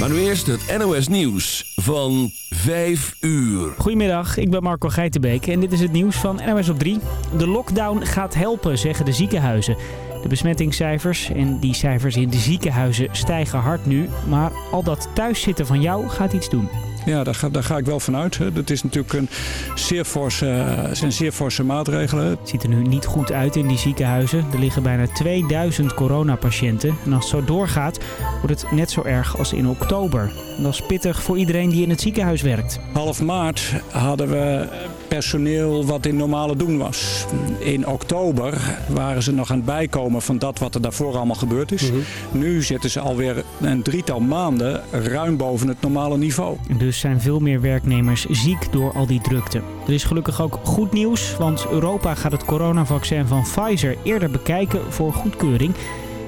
Maar nu eerst het NOS Nieuws van 5 uur. Goedemiddag, ik ben Marco Geitenbeek en dit is het nieuws van NOS op 3. De lockdown gaat helpen, zeggen de ziekenhuizen. De besmettingscijfers en die cijfers in de ziekenhuizen stijgen hard nu. Maar al dat thuiszitten van jou gaat iets doen. Ja, daar ga, daar ga ik wel vanuit. Dat is natuurlijk een zeer forse, zijn zeer forse maatregelen. Het ziet er nu niet goed uit in die ziekenhuizen. Er liggen bijna 2000 coronapatiënten. En als het zo doorgaat, wordt het net zo erg als in oktober. En dat is pittig voor iedereen die in het ziekenhuis werkt. Half maart hadden we personeel wat in normale doen was. In oktober waren ze nog aan het bijkomen van dat wat er daarvoor allemaal gebeurd is. Nu zitten ze alweer een drietal maanden ruim boven het normale niveau. Dus zijn veel meer werknemers ziek door al die drukte. Er is gelukkig ook goed nieuws, want Europa gaat het coronavaccin van Pfizer eerder bekijken voor goedkeuring.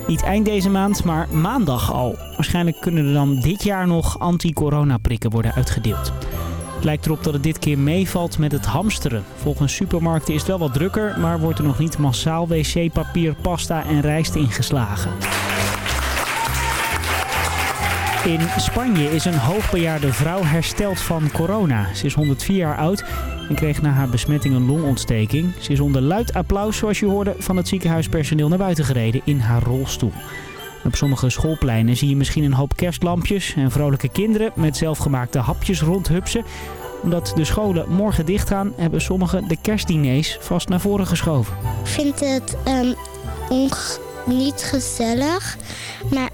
Niet eind deze maand, maar maandag al. Waarschijnlijk kunnen er dan dit jaar nog anti-coronaprikken worden uitgedeeld. Het lijkt erop dat het dit keer meevalt met het hamsteren. Volgens supermarkten is het wel wat drukker, maar wordt er nog niet massaal wc-papier, pasta en rijst ingeslagen. In Spanje is een hoogbejaarde vrouw hersteld van corona. Ze is 104 jaar oud en kreeg na haar besmetting een longontsteking. Ze is onder luid applaus, zoals je hoorde, van het ziekenhuispersoneel naar buiten gereden in haar rolstoel. Op sommige schoolpleinen zie je misschien een hoop kerstlampjes en vrolijke kinderen met zelfgemaakte hapjes rondhupsen. Omdat de scholen morgen dichtgaan, hebben sommigen de kerstdiners vast naar voren geschoven. Ik vind het um, niet gezellig, maar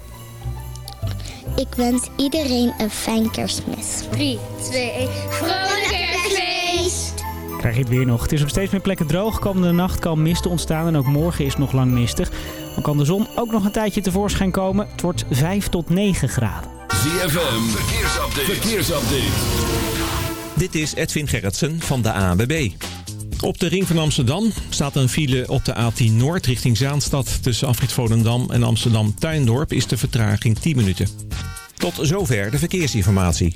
ik wens iedereen een fijn kerstmis. 3, 2, 1. Vrolijk kerstfeest! Krijg je het weer nog. Het is op steeds meer plekken droog. Komende nacht kan mist ontstaan en ook morgen is het nog lang mistig. Dan kan de zon ook nog een tijdje tevoorschijn komen. Het wordt 5 tot 9 graden. ZFM, verkeersupdate. verkeersupdate. Dit is Edwin Gerritsen van de ANWB. Op de ring van Amsterdam staat een file op de A10 Noord richting Zaanstad. Tussen Afrit Volendam en Amsterdam Tuindorp is de vertraging 10 minuten. Tot zover de verkeersinformatie.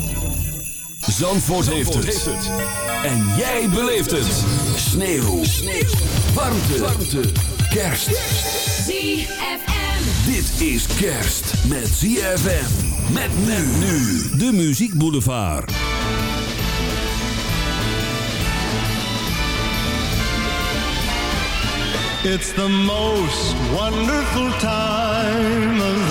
Zandvoort, heeft, het. En jij beleeft het. Sneeuw. Sneeuw. Warmte. Warmte. Kerst. ZFM. Dit is kerst met ZFM. Met men nu. De Muziek Boulevard. It's the most wonderful time of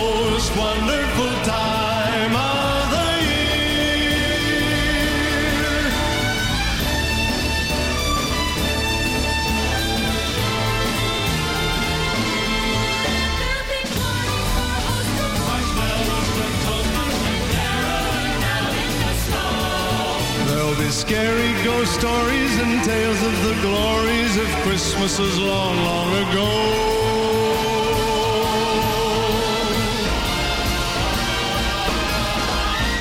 wonderful time of the year. There'll be scary ghost stories and tales of the glories of Christmases long, long ago.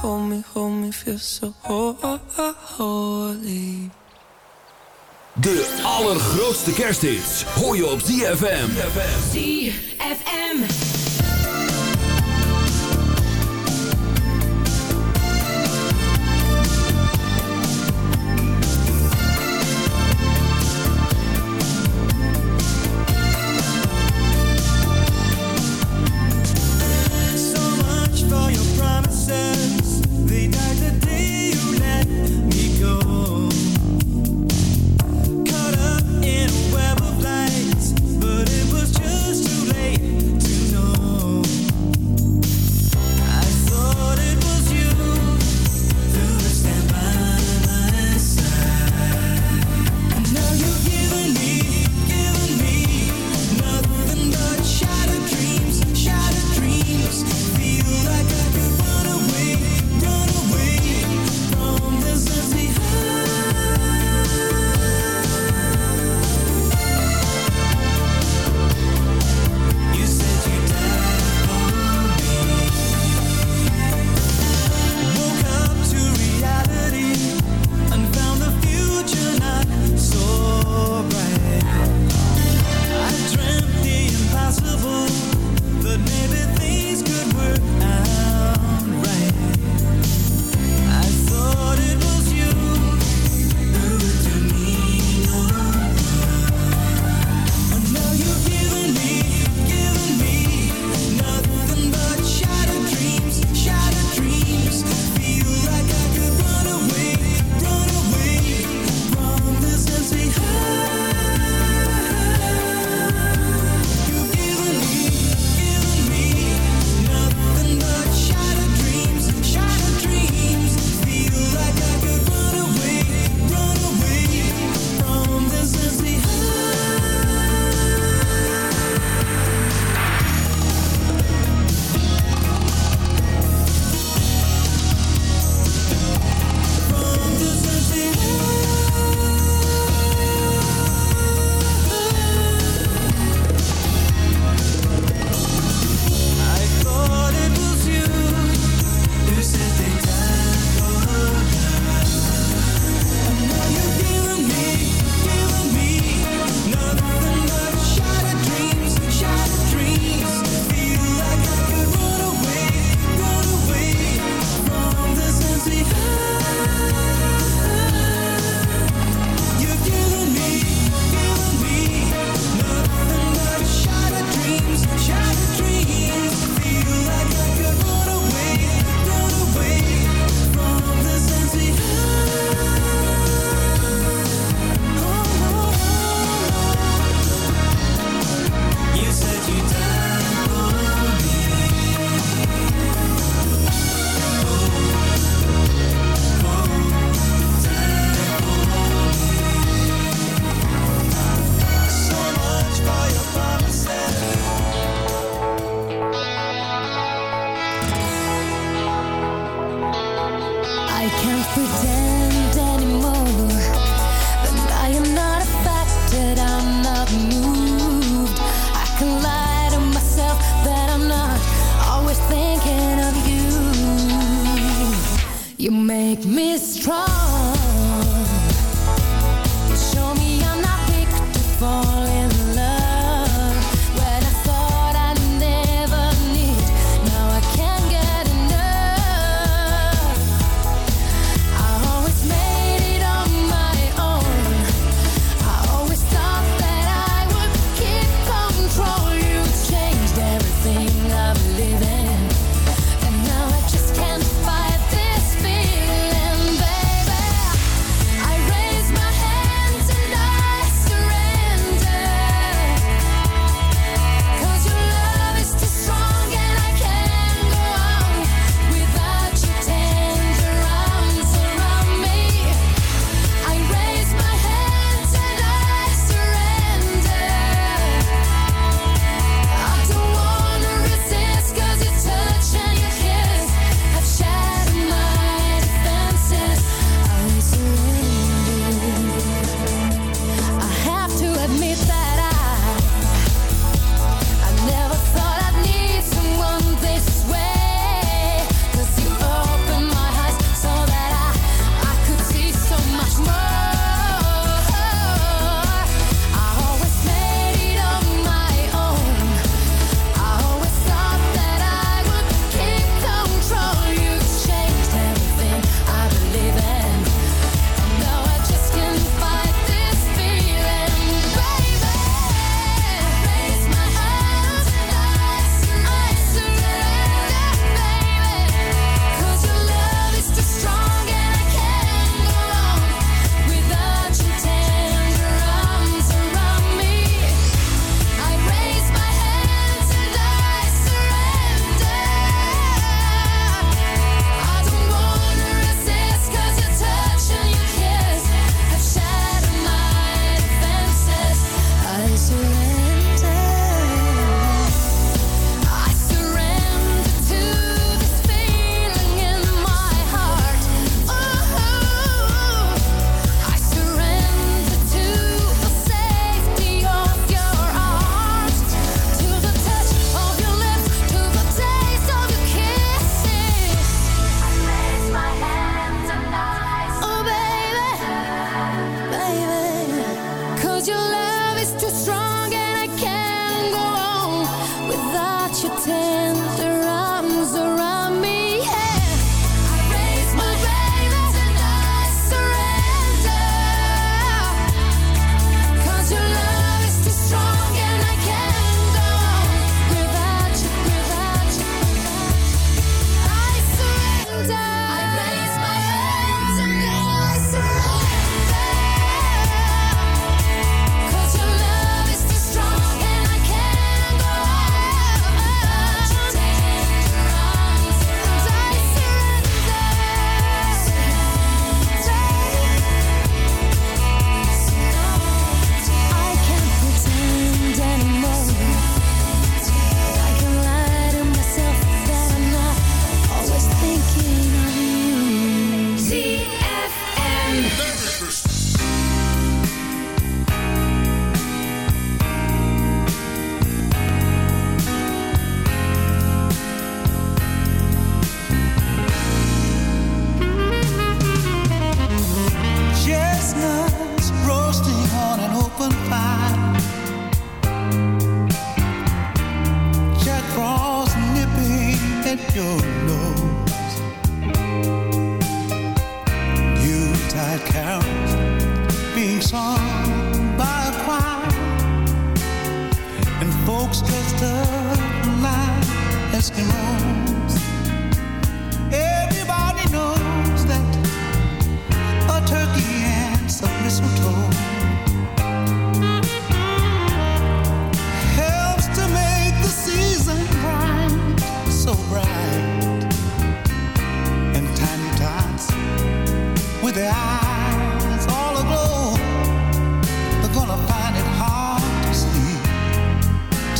hold me, hold me, feel so holy. De allergrootste kerstdienst hoor je op ZFM. ZFM.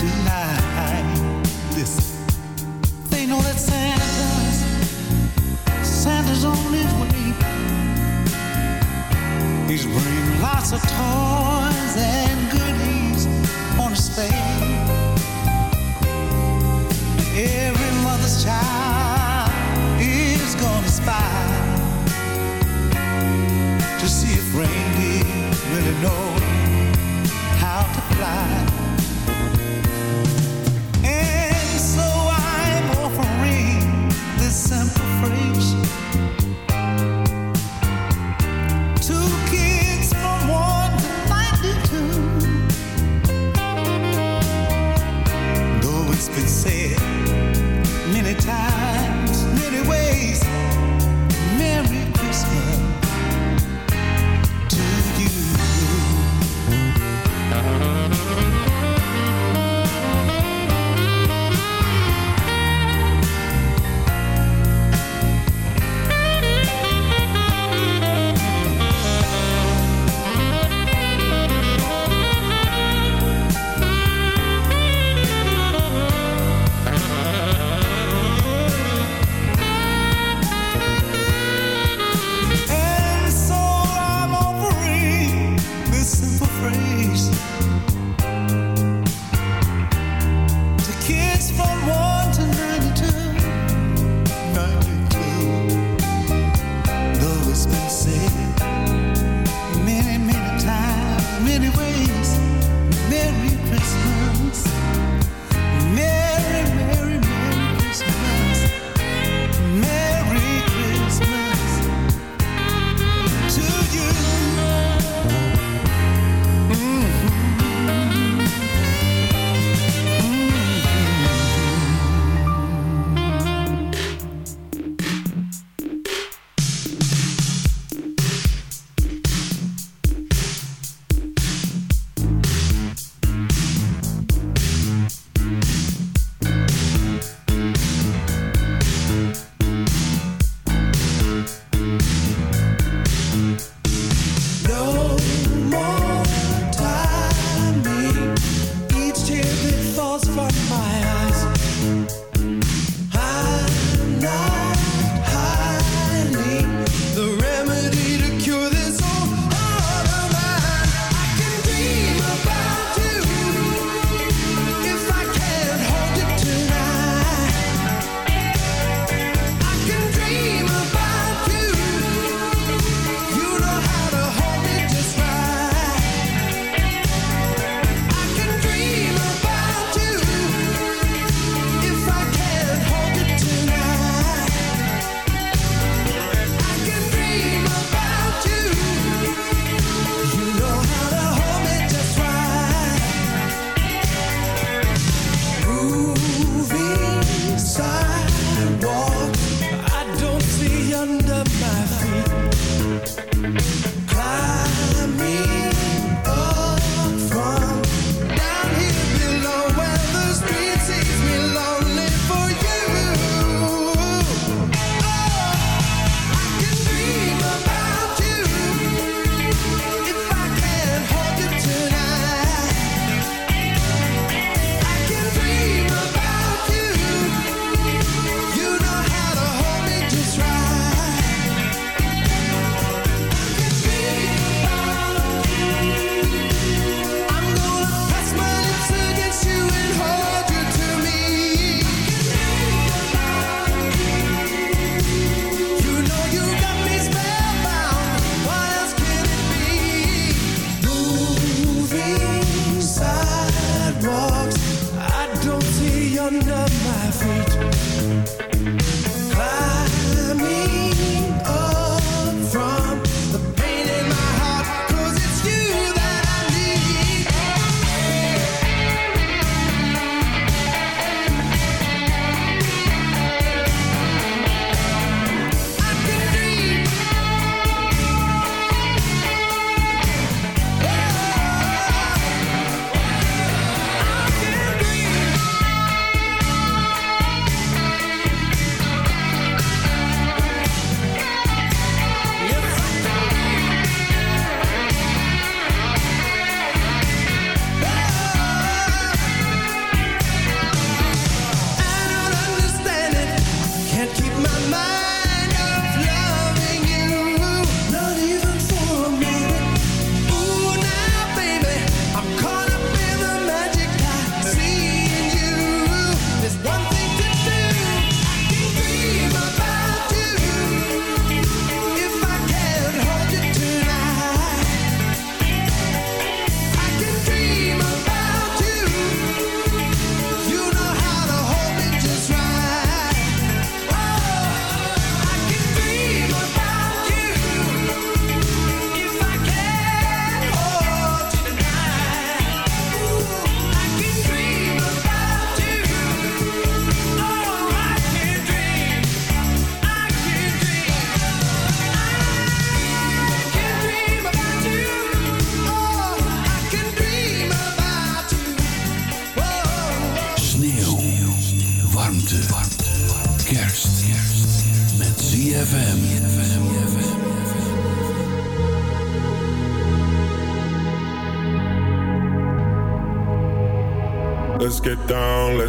tonight. Listen, they know that Santa's Santa's on his way. He's bringing lots of toys and goodies on his sleigh. Every mother's child is gonna spy to see if reindeer really know how to fly.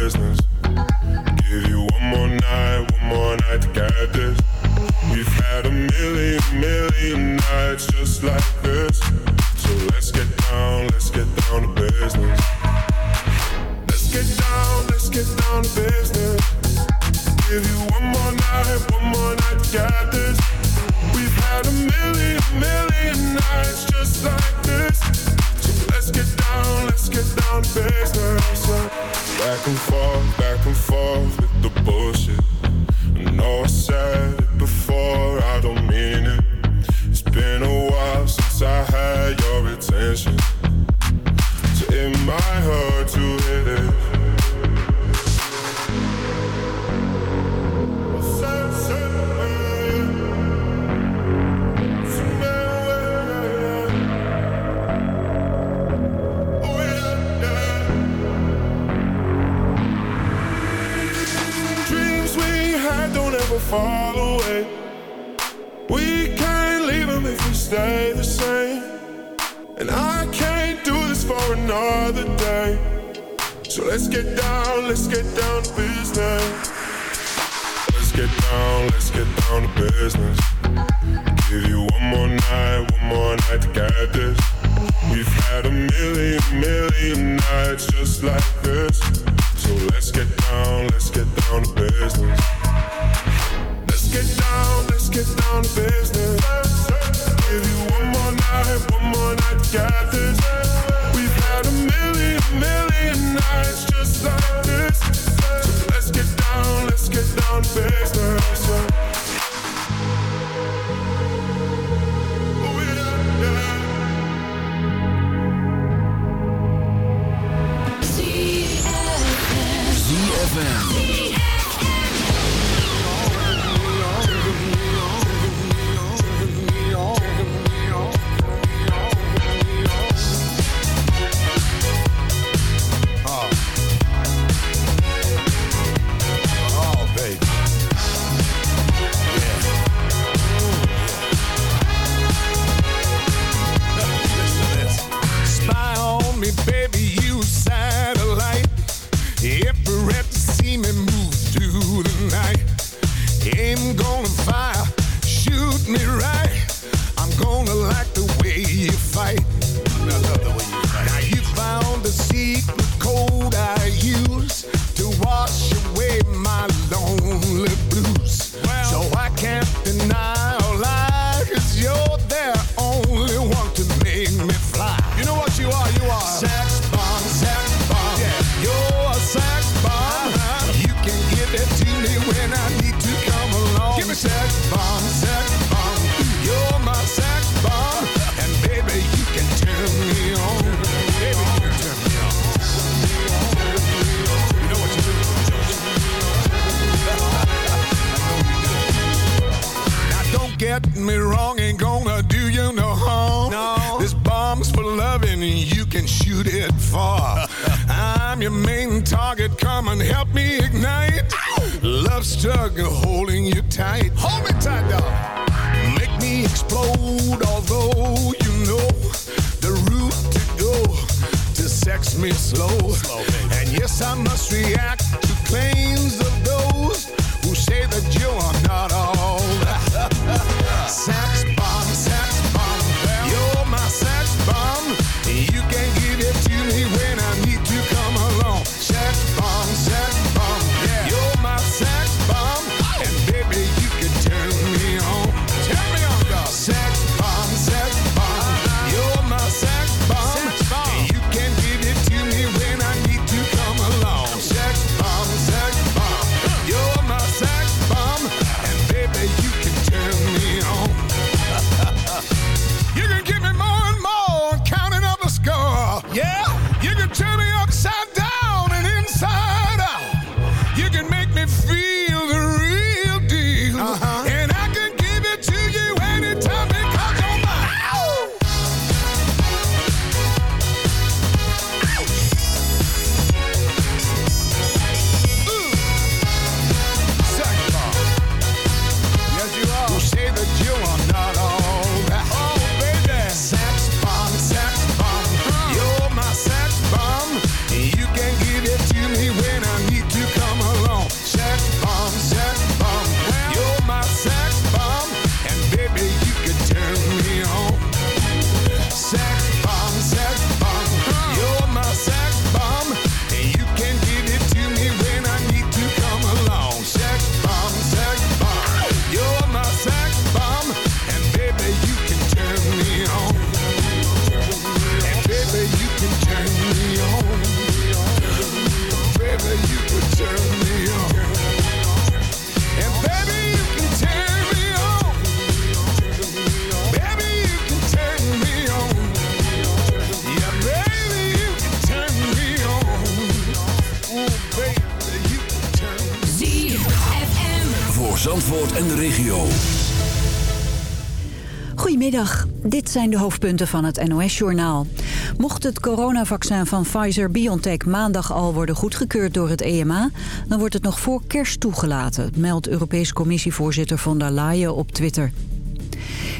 business. Hard to him. gonna fire. Shoot me right. I'm gonna come and help me ignite. Love struggle holding you tight. Hold me tight, dog. Make me explode, although you know the route to go to sex me slow. And yes, I must react zijn de hoofdpunten van het NOS-journaal. Mocht het coronavaccin van Pfizer-BioNTech maandag al worden goedgekeurd door het EMA... dan wordt het nog voor kerst toegelaten, meldt Europees Commissievoorzitter von der Leyen op Twitter.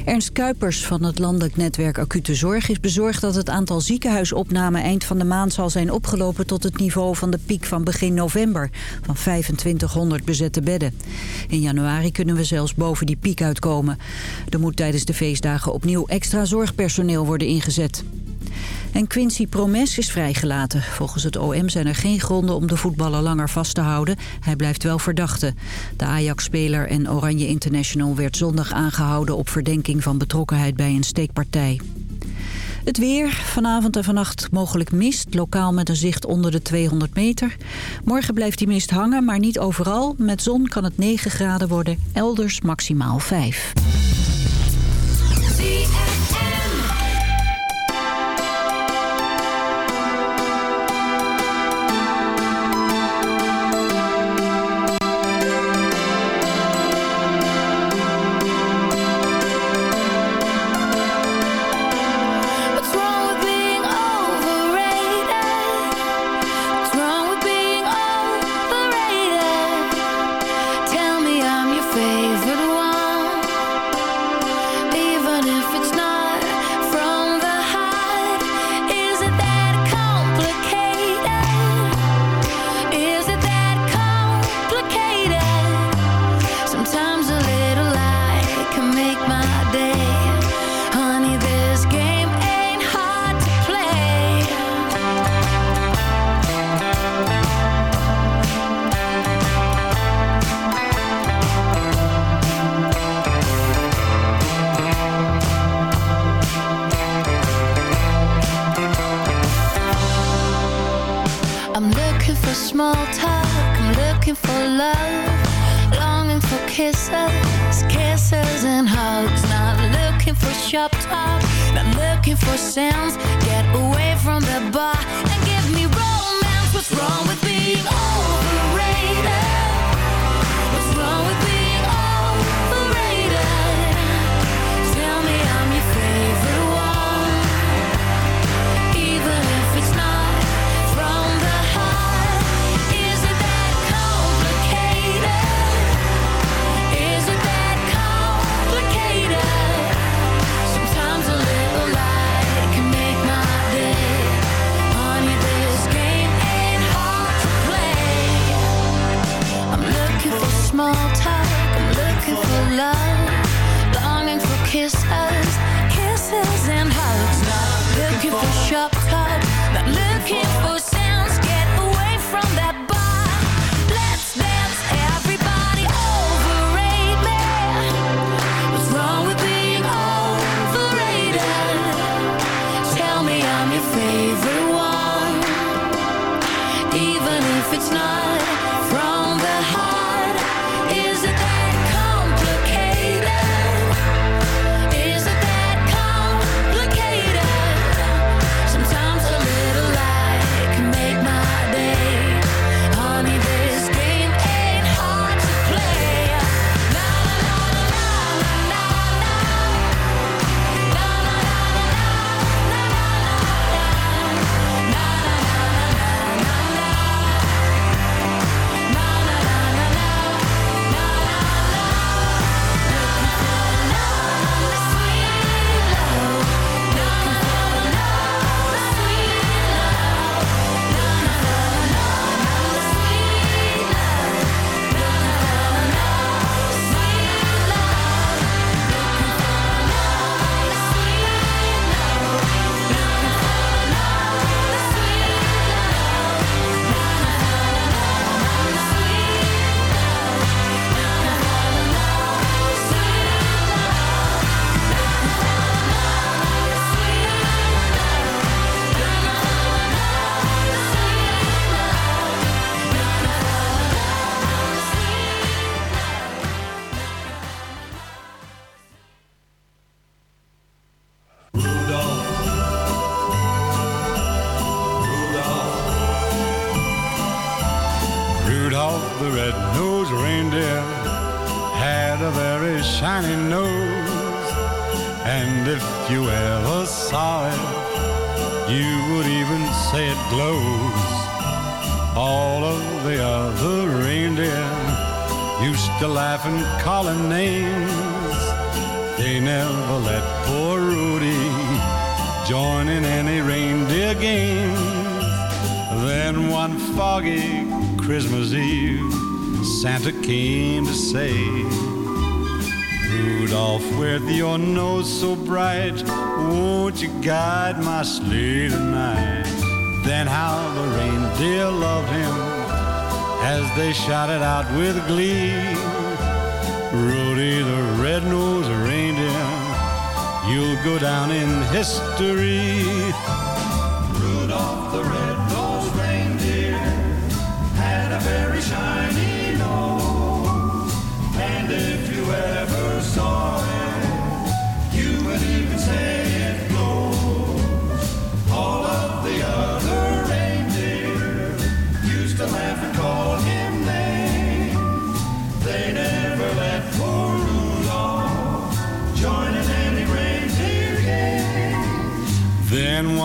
Ernst Kuipers van het landelijk netwerk Acute Zorg is bezorgd dat het aantal ziekenhuisopnamen eind van de maand zal zijn opgelopen tot het niveau van de piek van begin november, van 2500 bezette bedden. In januari kunnen we zelfs boven die piek uitkomen. Er moet tijdens de feestdagen opnieuw extra zorgpersoneel worden ingezet. En Quincy Promes is vrijgelaten. Volgens het OM zijn er geen gronden om de voetballer langer vast te houden. Hij blijft wel verdachte. De Ajax-speler en Oranje International werd zondag aangehouden... op verdenking van betrokkenheid bij een steekpartij. Het weer, vanavond en vannacht mogelijk mist, lokaal met een zicht onder de 200 meter. Morgen blijft die mist hangen, maar niet overal. Met zon kan het 9 graden worden, elders maximaal 5.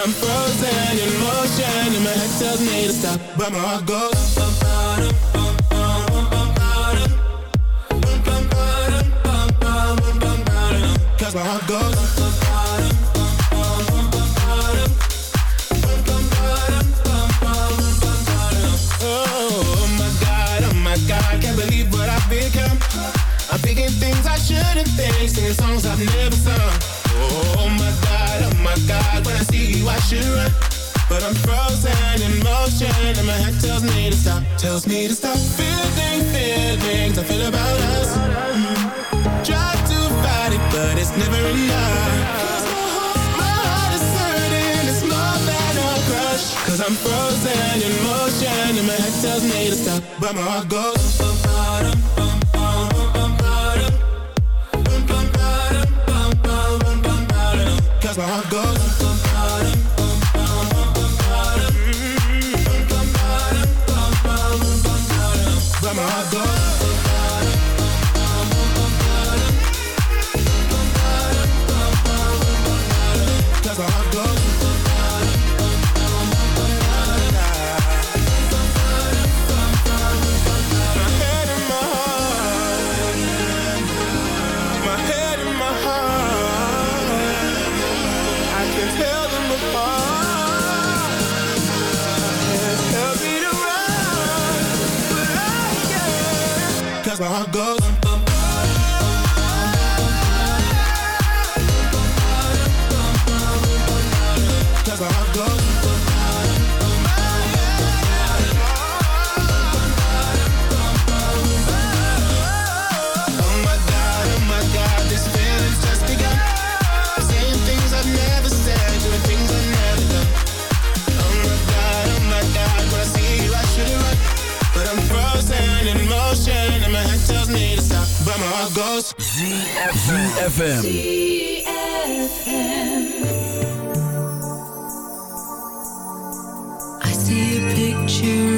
I'm frozen in motion And my head tells me to stop. But my heart goes. What I heart I'm Thinking things I shouldn't think Singing songs I've never sung. Oh my god, oh my god, when I see you I should run But I'm frozen in motion and my head tells me to stop Tells me to stop feeling feelings I feel about us mm -hmm. Try to fight it but it's never enough Cause my heart, my heart is hurting, it's more than a crush Cause I'm frozen in motion and my head tells me to stop But my heart goes where I go. I see a picture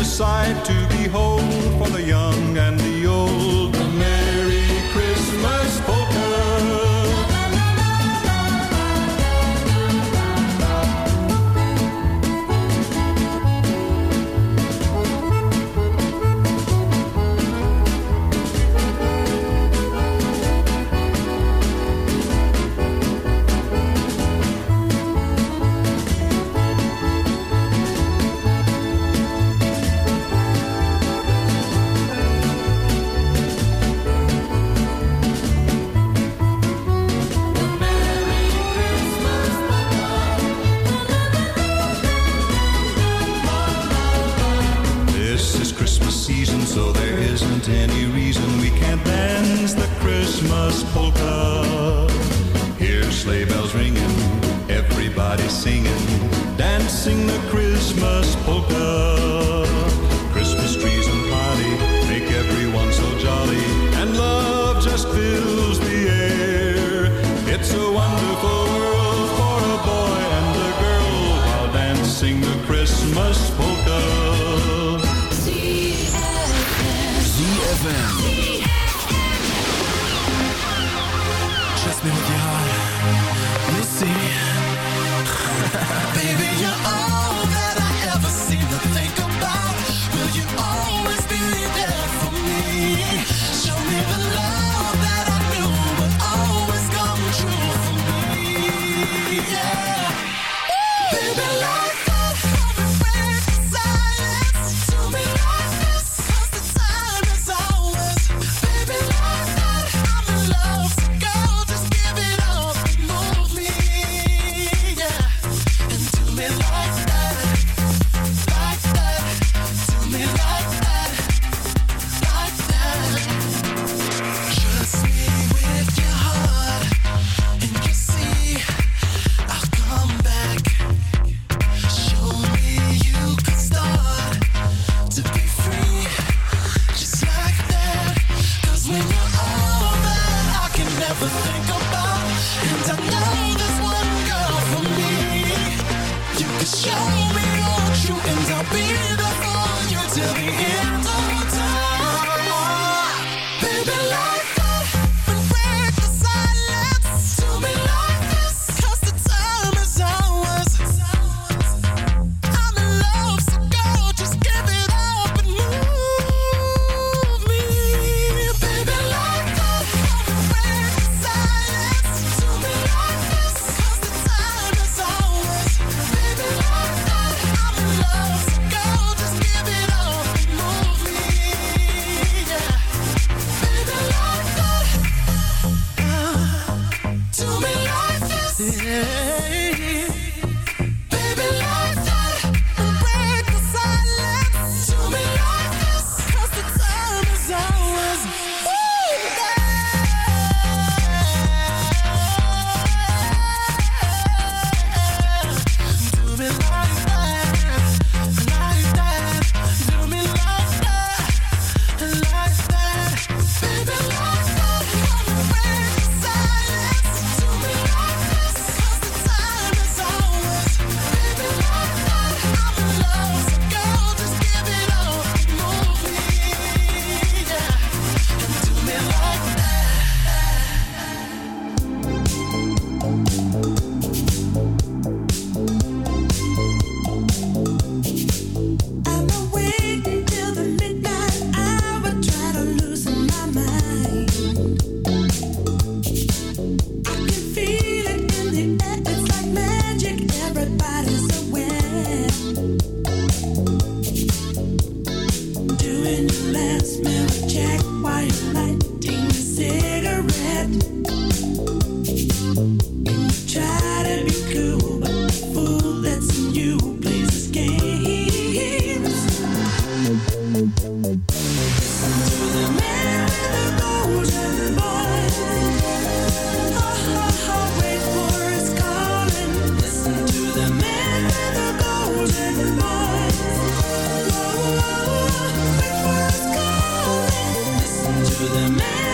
a sight to behold for the young and the singing. to the man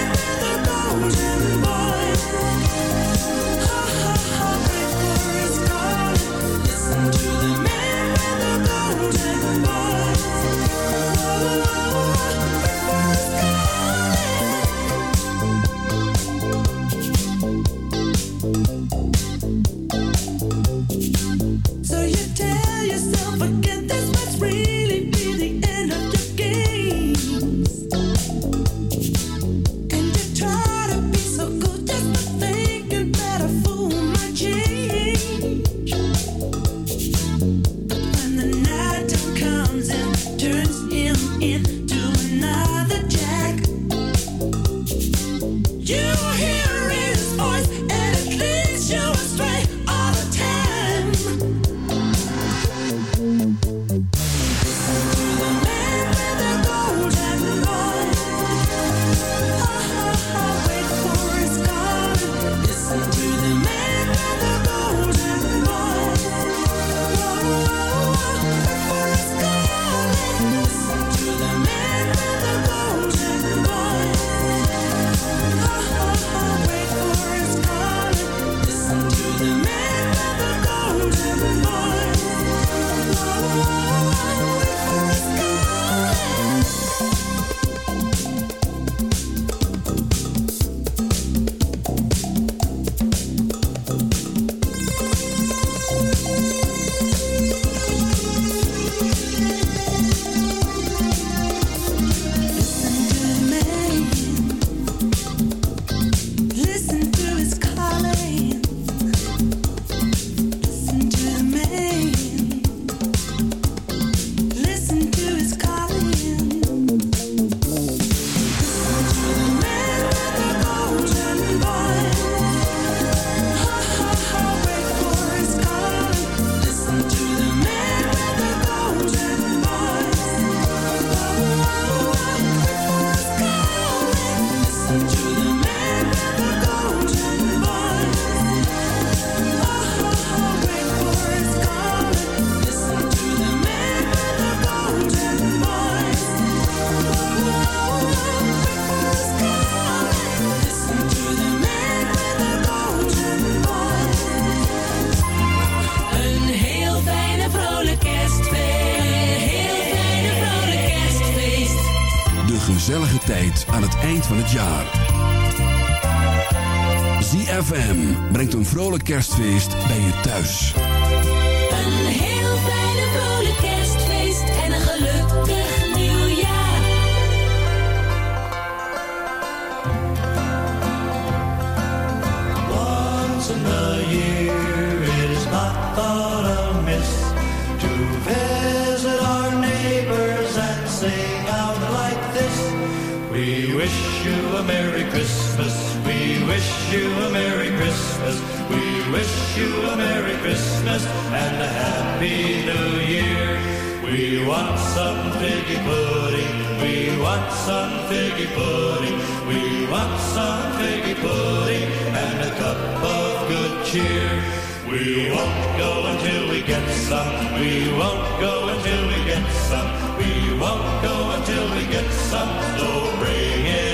some. We won't go until we get some. We won't go until we get some. So bring it.